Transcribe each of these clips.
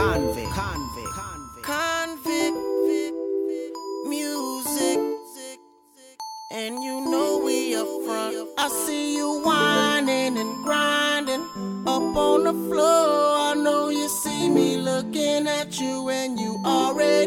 convict, convict, convict, music. And you know we up front. I see you whining and grinding up on the floor. I know you see me looking at you, and you already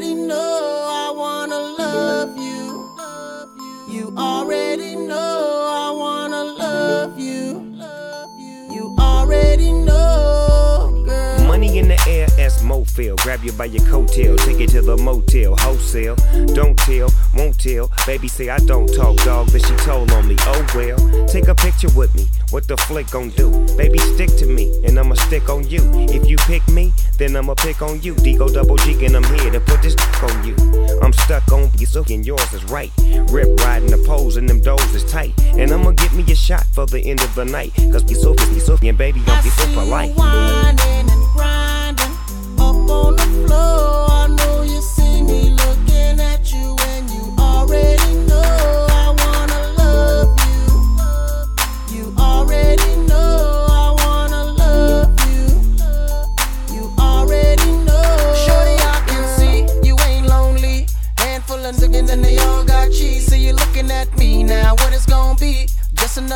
Grab you by your coattail, take you to the motel, wholesale. Don't tell, won't tell. Baby say I don't talk, dog, but she told on me. Oh well, take a picture with me. What the flick gon' do? Baby, stick to me, and I'ma stick on you. If you pick me, then I'ma pick on you. D-O double G, and I'm here to put this on you. I'm stuck on you, so and yours is right. Rip riding the poles, and them doors is tight. And I'ma get me a shot for the end of the night. Cause you so, you so, and baby, don't be so polite. Whining and grinding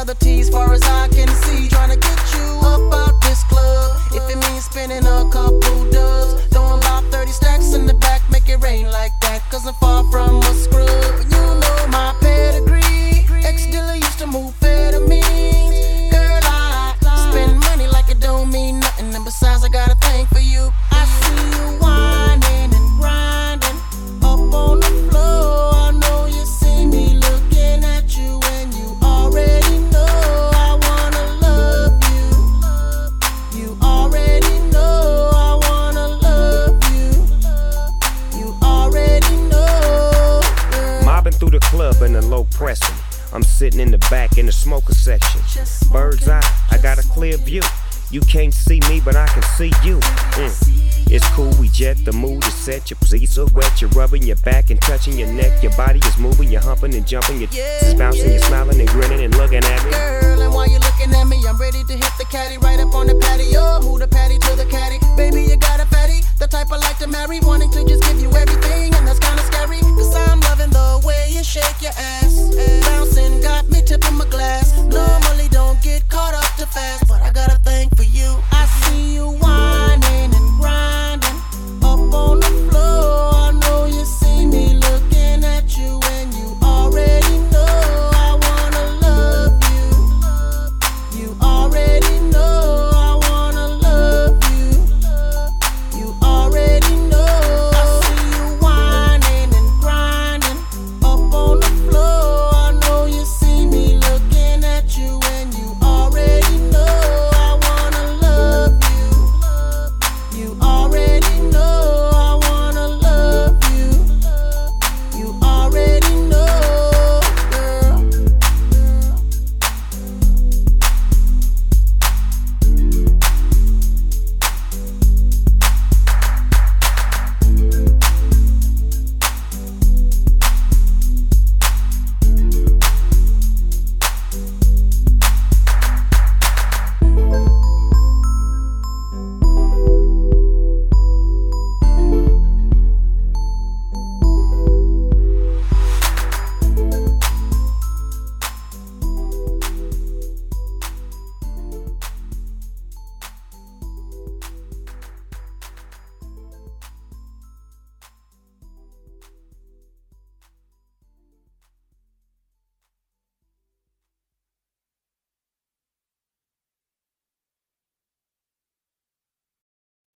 another tease, far as I can see. Trying to get you up out this club. If it means spending a couple dubs, throwing about 30 stacks in the back, make it rain like that. Cause I'm far from a scrub. Bobbing through the club in the low pressing. I'm sitting in the back in the smoker section. Bird's eye, I got a clear view. You can't see me, but I can see you. Mm. It's cool, we jet, the mood is set. Your pleats are wet, you're rubbing your back and touching your neck. Your body is moving, you're humping and jumping. You're yeah, bouncing, yeah. you're smiling and grinning and looking at me. Girl, and while you're looking at me, I'm ready to hit the caddy right up on the patio. Move the patty to the caddy. Baby, you got